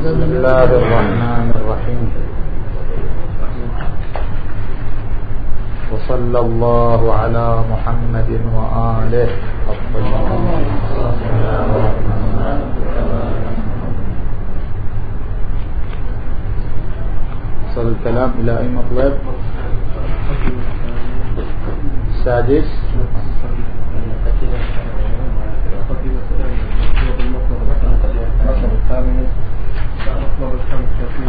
بسم الله الرحمن الرحيم وصلى الله على محمد وآله وصل الكلام إلى أي مطلب السادس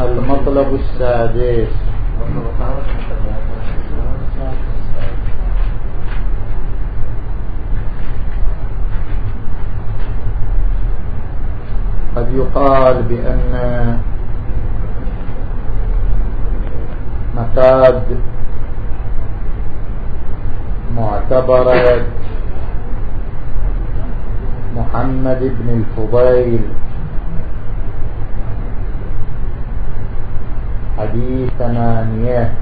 المطلب السادس. قد يقال بأن مفاد معتبرة محمد بن الفضيل حديث ثمانية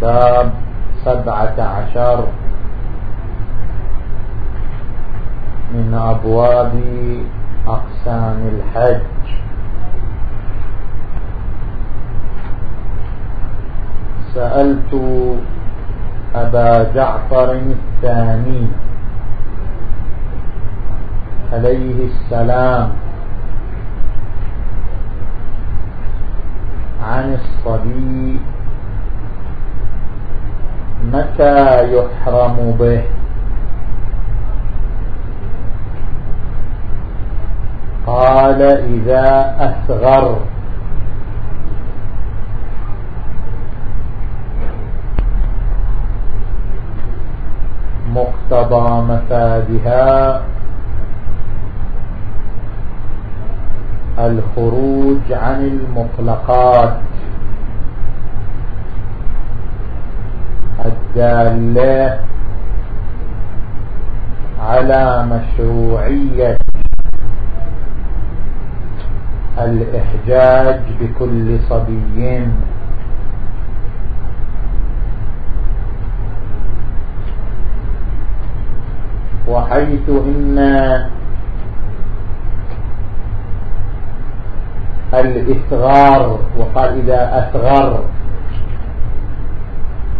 باب سبعة عشر. من أبواب أقسام الحج. سألت أبا جعفر الثاني عليه السلام عن الصبي متى يحرم به؟ قال إذا أصغر مقتضى مفادها الخروج عن المطلقات. الدالة على مشروعية الإحجاج بكل صبي وحيث إن الإثغار وقال إذا أثغر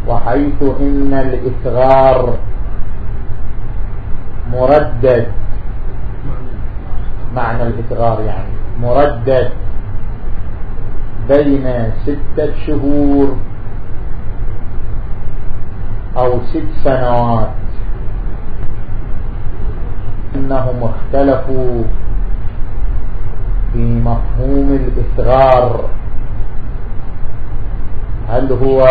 وحيث إن الإثغار مردد. معنى الإثغار يعني مردد بين ستة شهور أو ست سنوات. إنهم اختلفوا. في مفهوم الإصغار. هل هو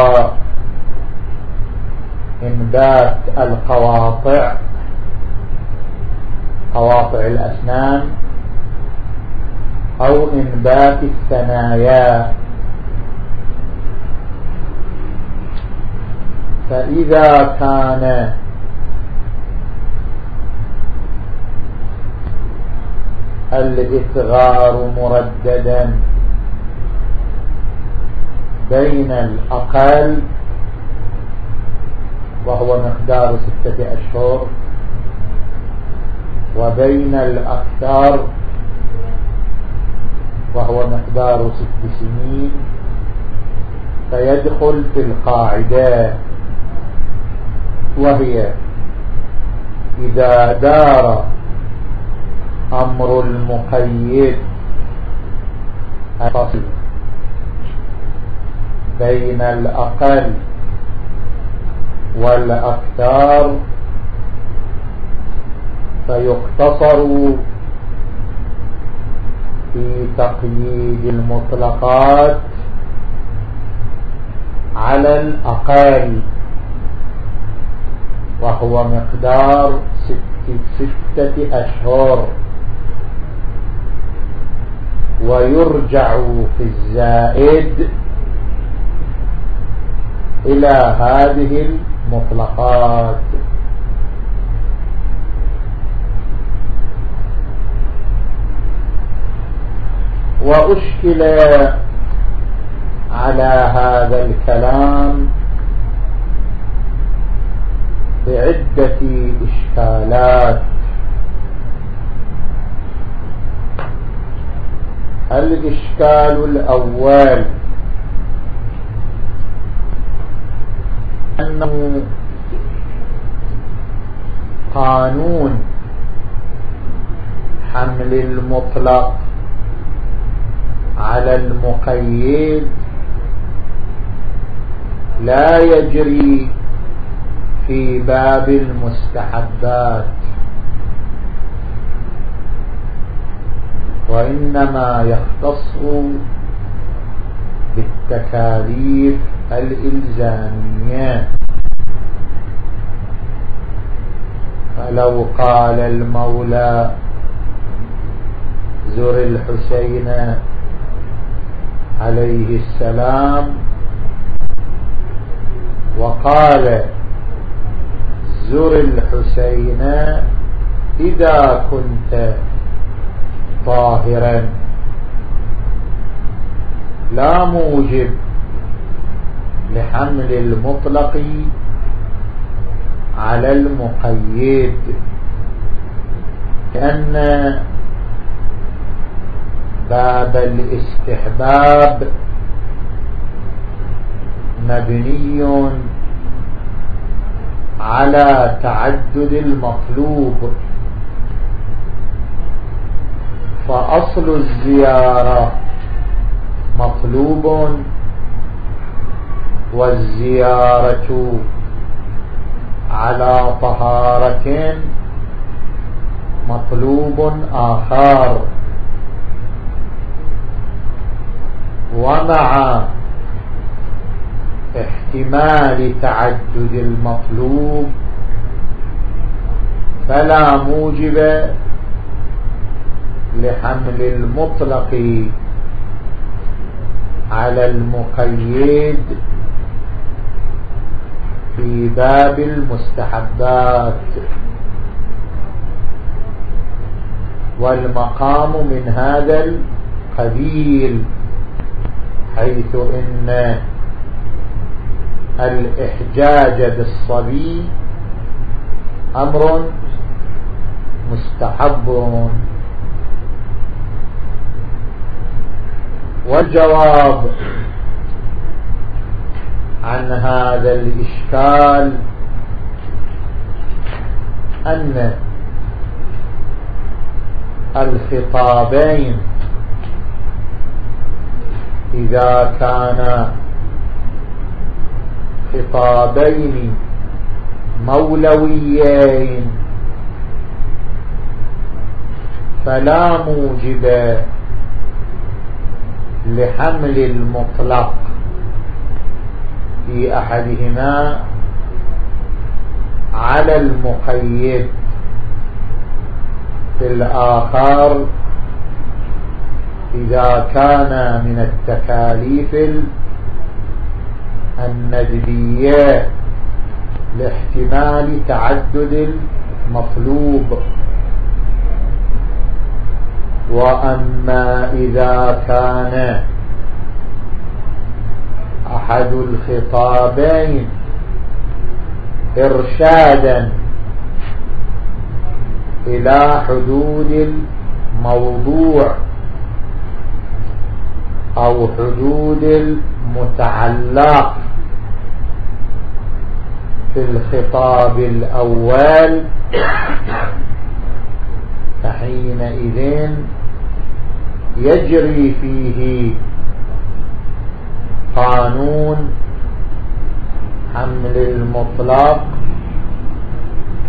إنبات القواطع؟ قواطع الأسنان؟ أو إنبات الثنايا؟ فإذا كان الإثغار مرددا بين الأقل وهو مقدار ستة أشهر وبين الأكثر وهو مقدار ست سنين فيدخل في القاعدة وهي إذا دار أمر المقيد. الفصل. بين الأقل والأكثر. فيقتصر في تقييد المطلقات على الأقل وهو مقدار ستة أشهر. ويرجع في الزائد إلى هذه المطلقات. وأشكل على هذا الكلام بعدة إشكالات. الإشكال الأول. أنه قانون حمل المطلق على المقيد لا يجري في باب المستحبات. وإنما يختص بالتكاليف الإلزامية فلو قال المولى زر الحسين عليه السلام وقال زر الحسين إذا كنت طاهرا. لا موجب لحمل المطلق على المقيد لأن باب الاستحباب مبني على تعدد المطلوب. فأصل الزيارة مطلوب والزيارة على طهارة مطلوب آخر. ومع احتمال تعدد المطلوب فلا موجب لحمل المطلق على المقيد في باب المستحبات. والمقام من هذا القبيل حيث إن الإحجاج بالصبي أمر مستحب. والجواب عن هذا الإشكال أن الخطابين إذا كان خطابين مولويين فلا موجب لحمل المطلق في أحدهما على المقيد في الآخر إذا كان من التكاليف الندبية لاحتمال تعدد المطلوب. وأما إذا كان أحد الخطابين إرشادا إلى حدود الموضوع أو حدود المتعلق في الخطاب الأول فحينئذ يجري فيه قانون حمل المطلق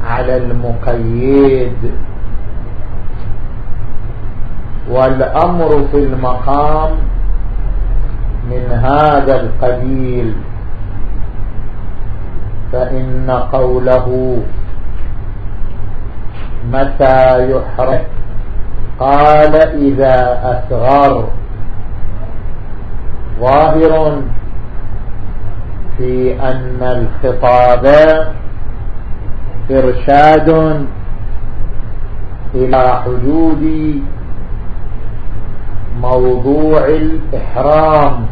على المقيد. والأمر في المقام من هذا القبيل. فإن قوله متى يحرق قال إذا أثغر ظاهر في أن الخطاب إرشاد إلى حدود موضوع الإحرام.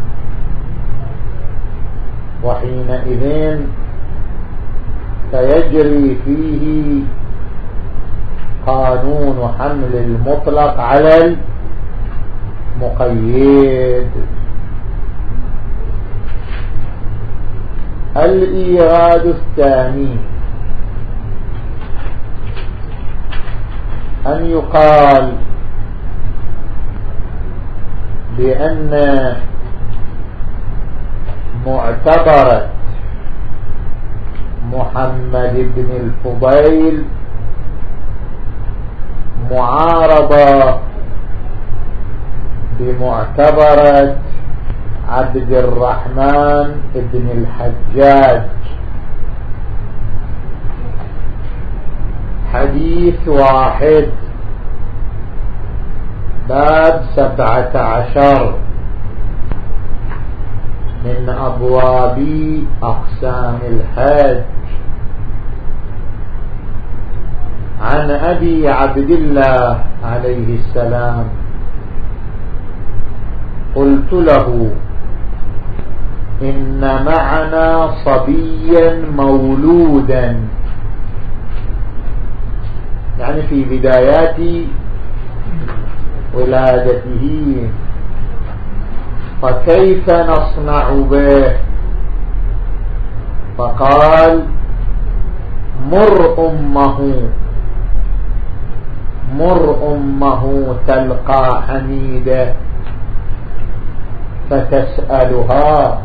وحينئذ فيجري فيه قانون حمل المطلق على مقيد الإيراد الثاني أن يقال بأن معتبرة محمد بن الفضيل معارضة بمعتبرة عبد الرحمن بن الحجاج. حديث واحد باب سبعة عشر. من أبواب أقسام الحج. عن أبي عبد الله عليه السلام. قلت له إن معنا صبيا مولودا. يعني في بدايات ولادته. فكيف نصنع به؟ فقال مر أمه. مر أمه تلقى حميدة فتسألها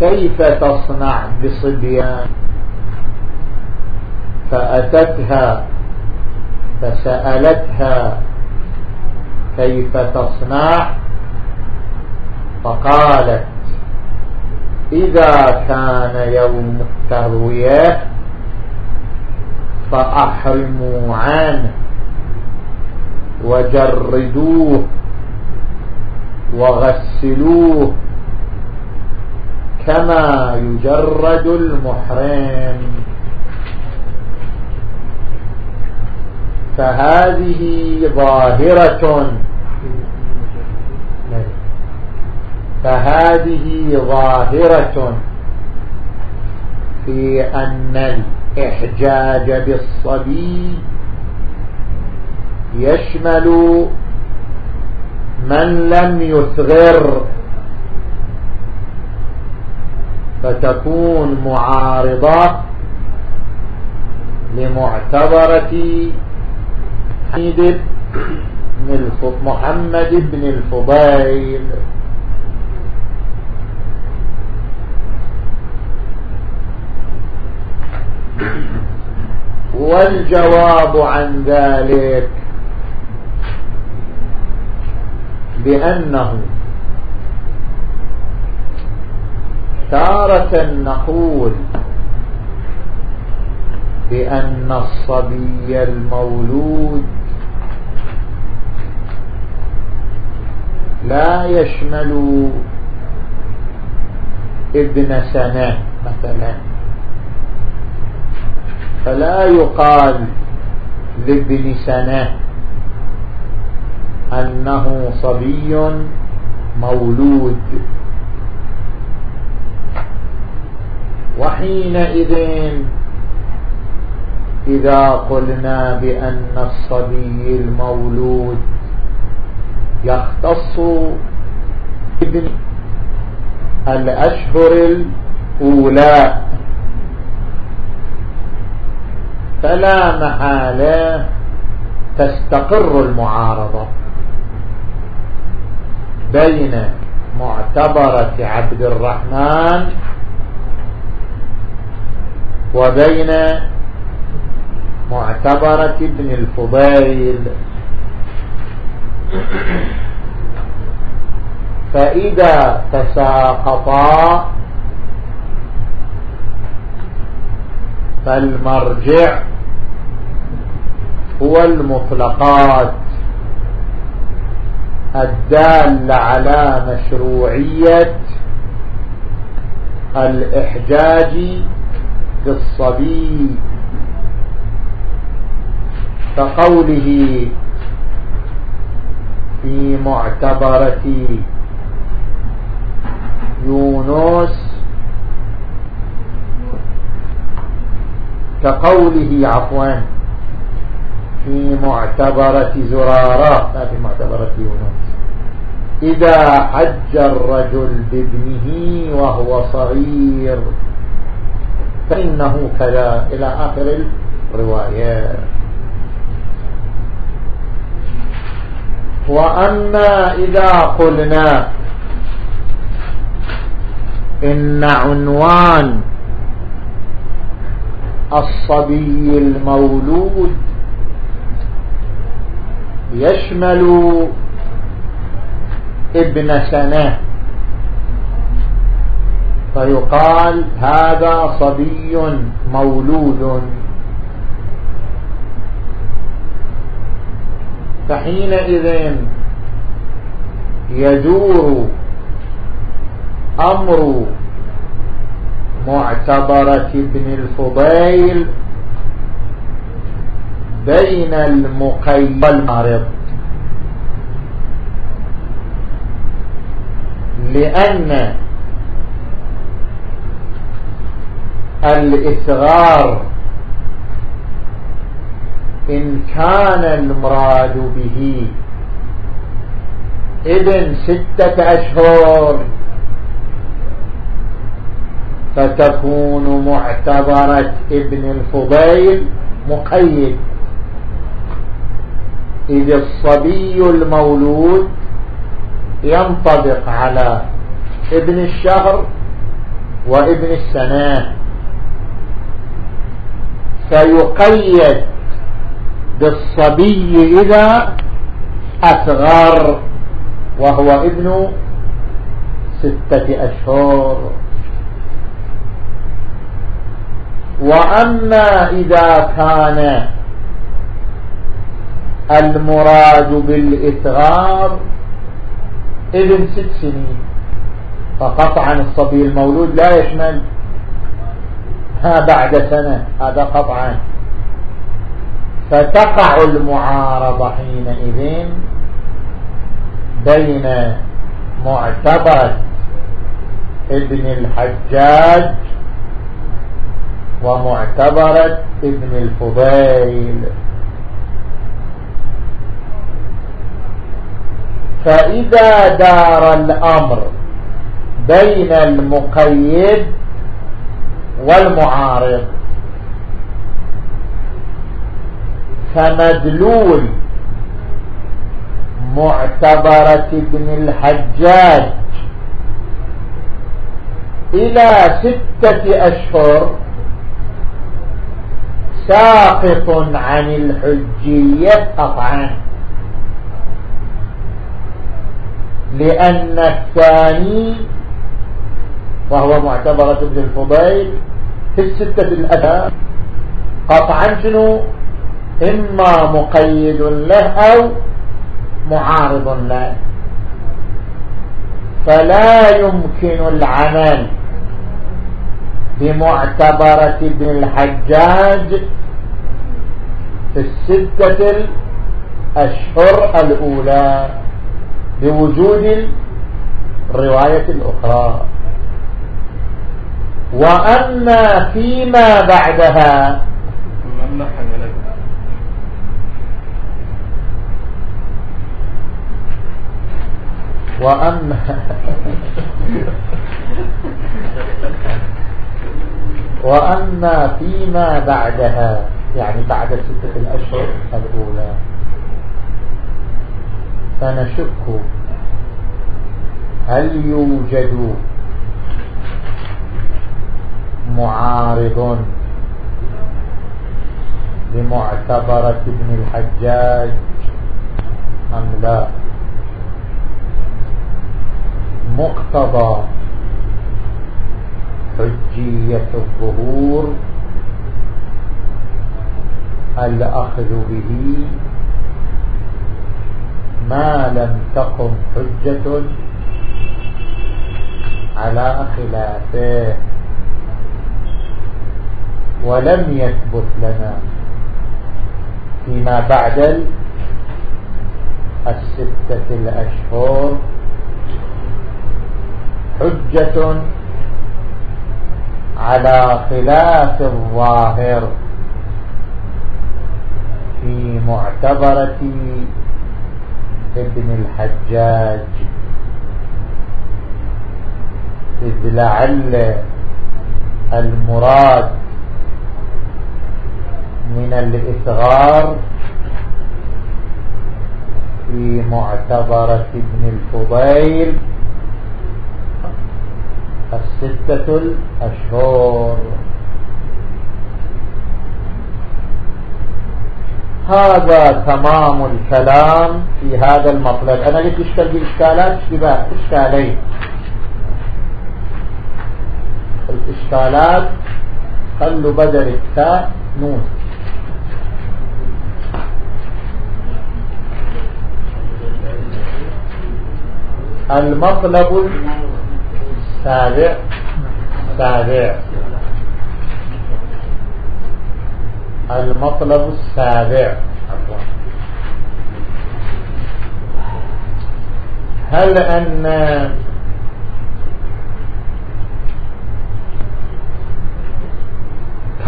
كيف تصنع بصبيان؟ فأتتها فسألتها كيف تصنع؟ فقالت إذا كان يوم التروية فأحرموا عنه وجردوه وغسلوه كما يجرد المحرم. فهذه ظاهرة. فهذه ظاهرة في أن الإحجاج بالصبي يشمل من لم يثغر فتكون معارضة لمعتبرة محمد بن الفضيل. والجواب عن ذلك بأنه تارة نقول بأن الصبي المولود لا يشمل ابن سنة مثلا. فلا يقال لابن سنة أنه صبي مولود. وحينئذ إذا قلنا بأن الصبي المولود يختص ابن الأشهر الأولى. فلا محالة تستقر المعارضة بين معتبرة عبد الرحمن وبين معتبرة ابن الفضيل. فإذا تساقطا فالمرجع هو المطلقات الدالة على مشروعية الإحجاج بالصبي كقوله في معتبرة يونس كقوله عفوا في معتبرة زرارة. لا في معتبرة يونس. إذا حج الرجل بابنه وهو صغير فإنه كذا إلى آخر الروايات وأما إذا قلنا إن عنوان الصبي المولود يشمل ابن سنة. فيقال هذا صبي مولود. فحينئذ يدور أمر معتبرة ابن الفضيل بين المقيم والمعرض لأن الإثغار إن كان المراد به ابن ستة أشهر فتكون معتبرة ابن الفضيل مقيد. إذ الصبي المولود ينطبق على ابن الشهر وابن السنة. فيقيد بالصبي إذا أصغر وهو ابن ستة أشهر. وأما إذا كان المراد بالإثغار ابن ست سنين. فقطعا الصبي المولود لا يشمل. ما بعد سنة هذا قطعا. فتقع المعارضة حينئذ بين معتبر ابن الحجاج ومعتبرة ابن الفضيل. فإذا دار الأمر بين المقيد والمعارض فمدلول معتبرة ابن الحجاج إلى ستة أشهر ساقط عن الحجية قطعا. لأن الثاني وهو معتبرة ابن الفضيل في الستة الأداء قطعا شنو؟ إما مقيد له أو معارض له. فلا يمكن العمل بمعتبرة ابن الحجاج في الستة الأشهر الأولى. بوجود الرواية الأخرى وأما فيما بعدها وأما وأما فيما بعدها يعني بعد ستة الأشهر الأولى. فنشك. هل يوجد معارض لمعتبرة ابن الحجاج أم لا؟ مقتضى حجية الظهور الأخذ به ما لم تقم حجة على خلافه. ولم يثبت لنا فيما بعد الستة الأشهر. حجة على خلاف الظاهر في معتبرة ابن الحجاج. إذ لعل المراد من الإثغار في معتبرة ابن الفضيل الستة الأشهر. هذا تمام الكلام في هذا المطلب. أنا لك اشكال بإشكالات اشتباه إشكالين. الإشكالات خلوا بدل التاء نون. المطلب السابع. سابع. المطلب السابع. هل أن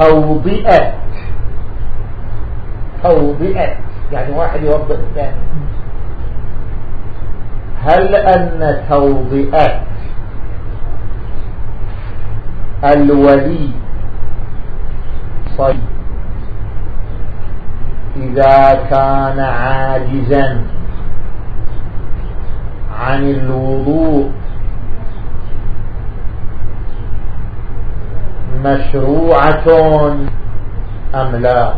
توبئة توبئة يعني واحد يوضئ الثاني. هل أن توبئة الولي؟ صيد إذا كان عاجزا عن الوضوء مشروعة أم لا؟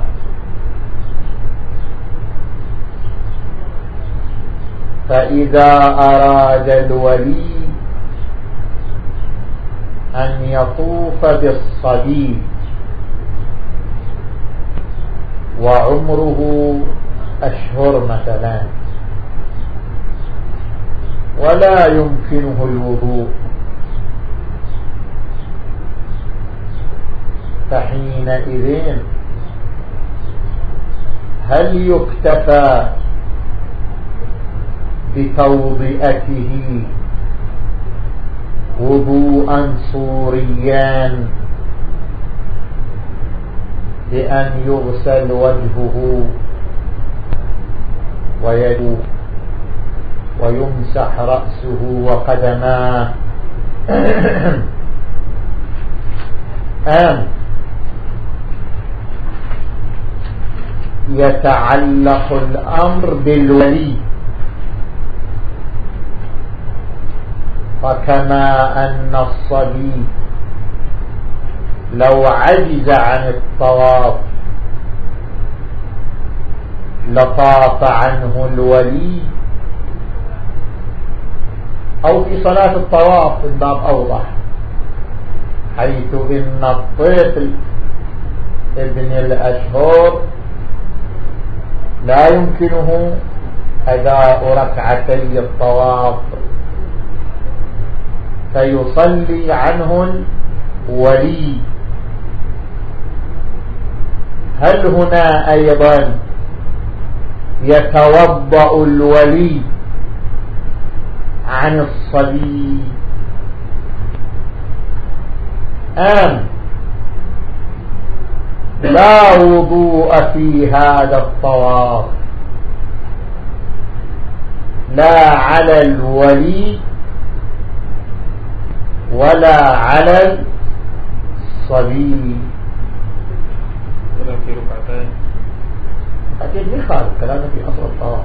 فإذا أراد الولي أن يطوف بالصليب وعمره أشهر مثلا. ولا يمكنه الوضوء. فحينئذ هل يكتفى بتوضئته وضوءا صوريا بأن يغسل وجهه ويده ويمسح رأسه وقدماه. أم يتعلق الأمر بالولي. فكما أن الصبي لو عجز عن الطواف لطاف عنه الولي أو في صلاة الطواف الباب أوضح حيث إن الطفل ابن الأشهر لا يمكنه أداء ركعتي الطواف فيصلي عنه الولي. هل هنا أيضا يتوضأ الولي عن الصبي أم لا وضوء في هذا الطواف؟ لا على الولي ولا على الصبي ولا في ركعتين أكيد خارج كلامه في أصل الطواف.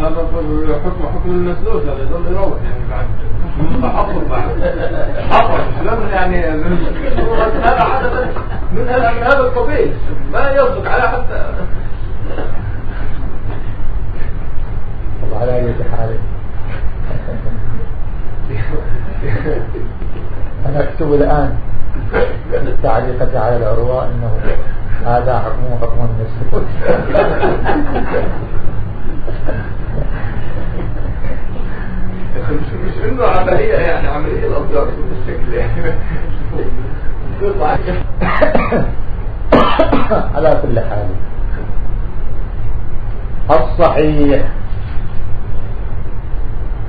هذا حكم حكم المسلوس هذا يظل يروح يعني بعد. حفظ بعد. حفظ يعني من هذا من هذا من هذا القبيل. ما يصدق على حتى على أي حال أنا أكتب الآن. التعليقة على العروة أنه هذا حكمه حكم المسلوس مش انه عملية يعني عملية الأبدار بالشكل يعني على كل حال. الصحيح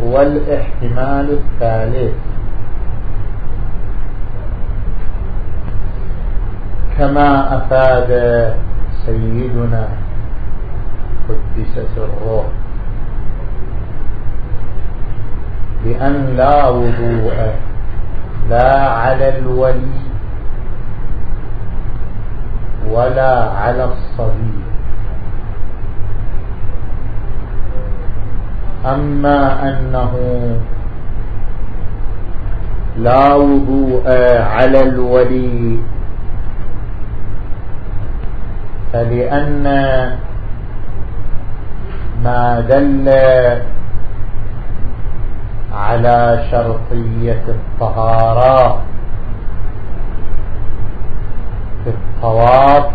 هو الاحتمال الثالث. كما أفاد سيدنا قدس سره. بأن لا وضوء لا على الولي ولا على الصبي. أما أنه لا وضوء على الولي فلأن ما دل على شرطية الطهارة في الطواف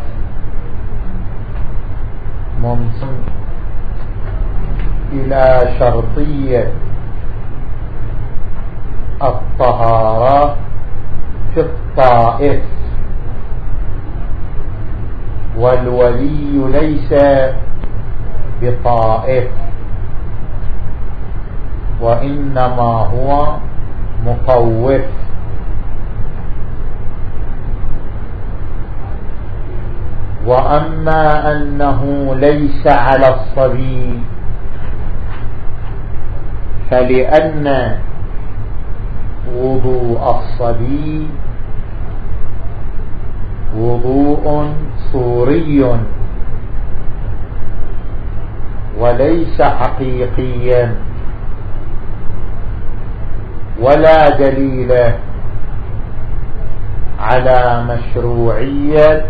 منصم إلى شرطية الطهارة في الطائف. والولي ليس بطائف وإنما هو مطوف وأما أنه ليس على الصبي فلأن وضوء الصبي وضوء صوري وليس حقيقيا. ولا دليل على مشروعية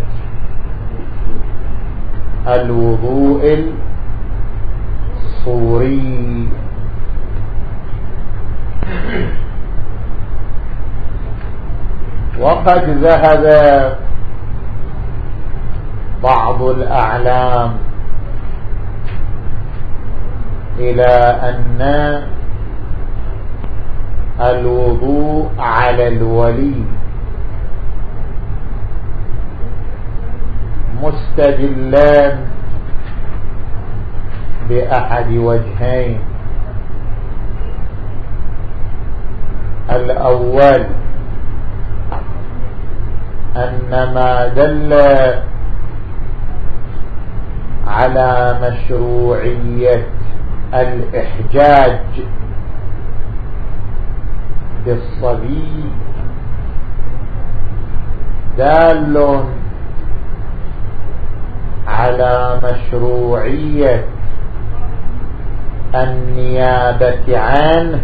الوضوء الصوري. وقد ذهب بعض الأعلام إلى أن الوضوء على الولي مستدلان بأحد وجهين. الأول أن ما دل على مشروعية الإحجاج بالصبي. دال على مشروعية النيابة عنه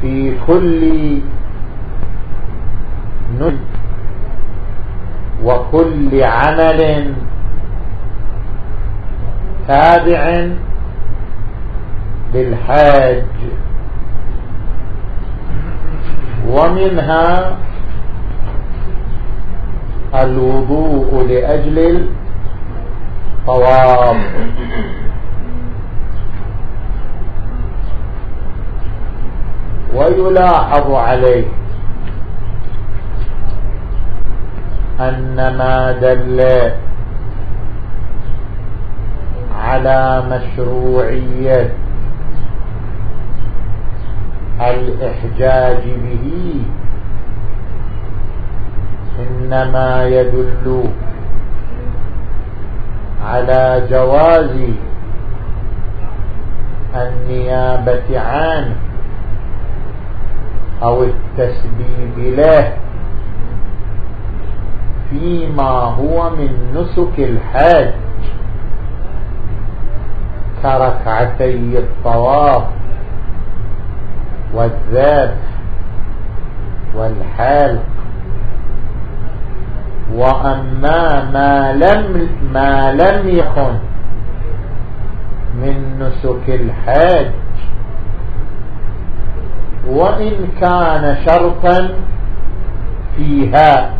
في كل ند وكل عمل تابع للحاج. ومنها الوضوء لأجل الطواف. ويلاحظ عليه أن ما دل على مشروعية الإحجاج به. إنما يدل على جواز النيابة عنه أو التسبيب له فيما هو من نسك الحج كركعتي الطواف والذبح والحلق. وأما ما لم ما لم يكن من نسك الحج وإن كان شرطا فيها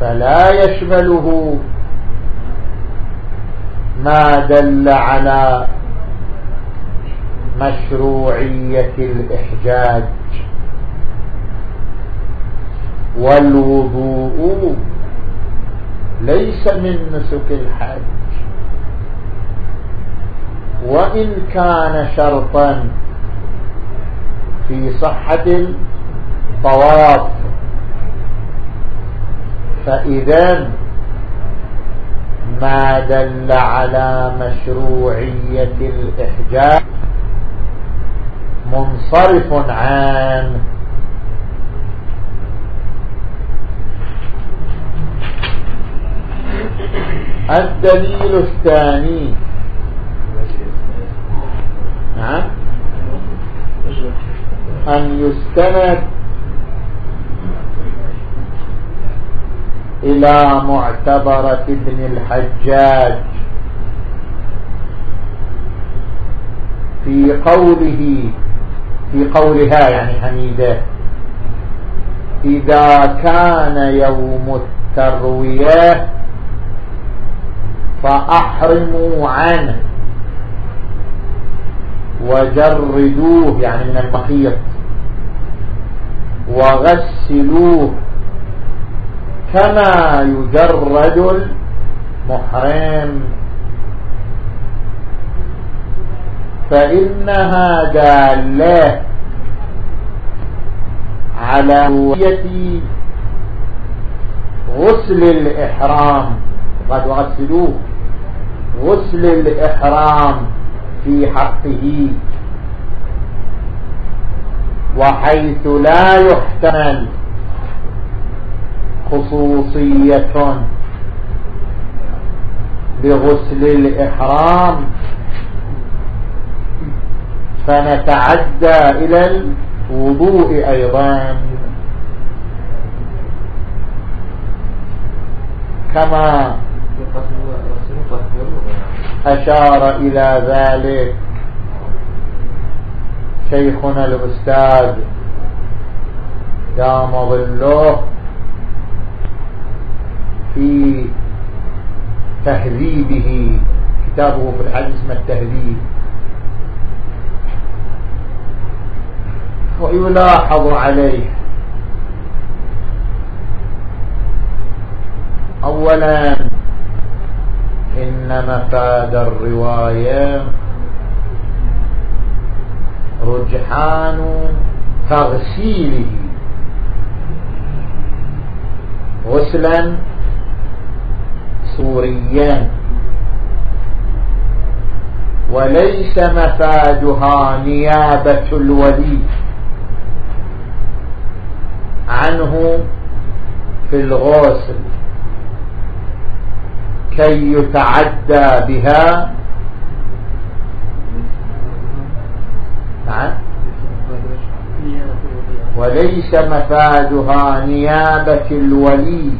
فلا يشمله ما دل على مشروعية الإحجاج والوضوء ليس من نسك الحج وإن كان شرطا في صحة الطواف فإذا ما دل على مشروعية الإحجاب. منصرف عنه الدليل الثاني. نعم أن يستند إلى معتبرة ابن الحجاج. في قوله في قولها يعني حميدة إذا كان يوم التروية فأحرموا عنه وجردوه يعني من المخيط وغسلوه كما يجرد المحرم. فإنها دالة على هوية غسل الإحرام. قد غسلوه غسل الإحرام في حقه. وحيث لا يحتمل خصوصية بغسل الإحرام. فنتعدى إلى الوضوء أيضا. كما أشار إلى ذلك شيخنا الأستاذ دام ظله. في تهذيبه كتابه في الحديث اسمه التهذيب. ويلاحظ عليه. أولا إن مفاد الرواية رجحان تغسيله. غسلا سوريا وليس مفادها نيابة الولي عنه في الغسل. كي يتعدى بها. نعم. وليس مفادها نيابة الولي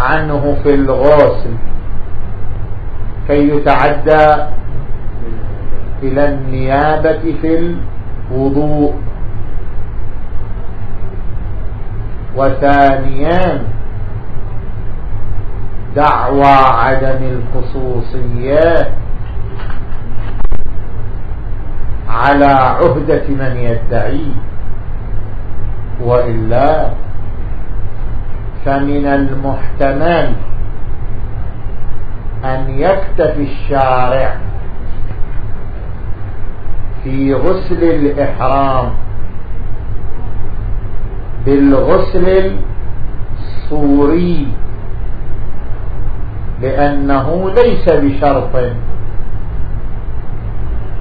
عنه في الغسل كي يتعدى إلى النيابة في الوضوء. وثانيا دعوى عدم الخصوصية على عهدة من يدعي وإلا فمن المحتمل أن يكتفي الشارع في غسل الإحرام بالغسل الصوري لأنه ليس بشرط.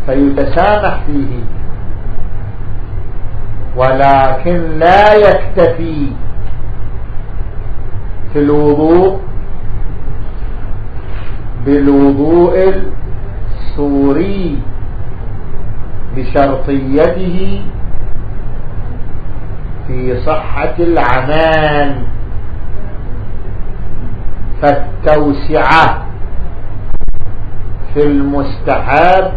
فيتسامح فيه ولكن لا يكتفي. في الوضوء بالوضوء الصوري بشرطيته في صحة العمال. فالتوسعة في المستحب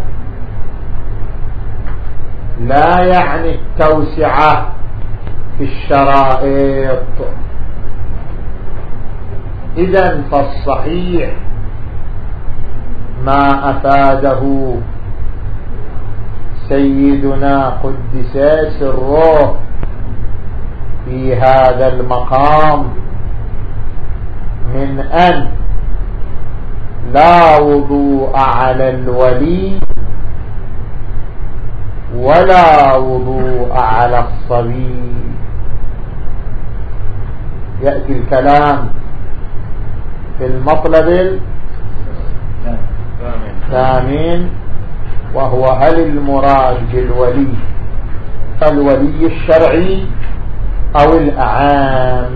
لا يعني التوسعة في الشرائط. إذا فالصحيح ما أفاده سيدنا قدس سره في هذا المقام من أن لا وضوء على الولي ولا وضوء على الصبي يأتي الكلام في المطلب الثامن وهو هل المراد بالولي الولي الشرعي أو الأعام؟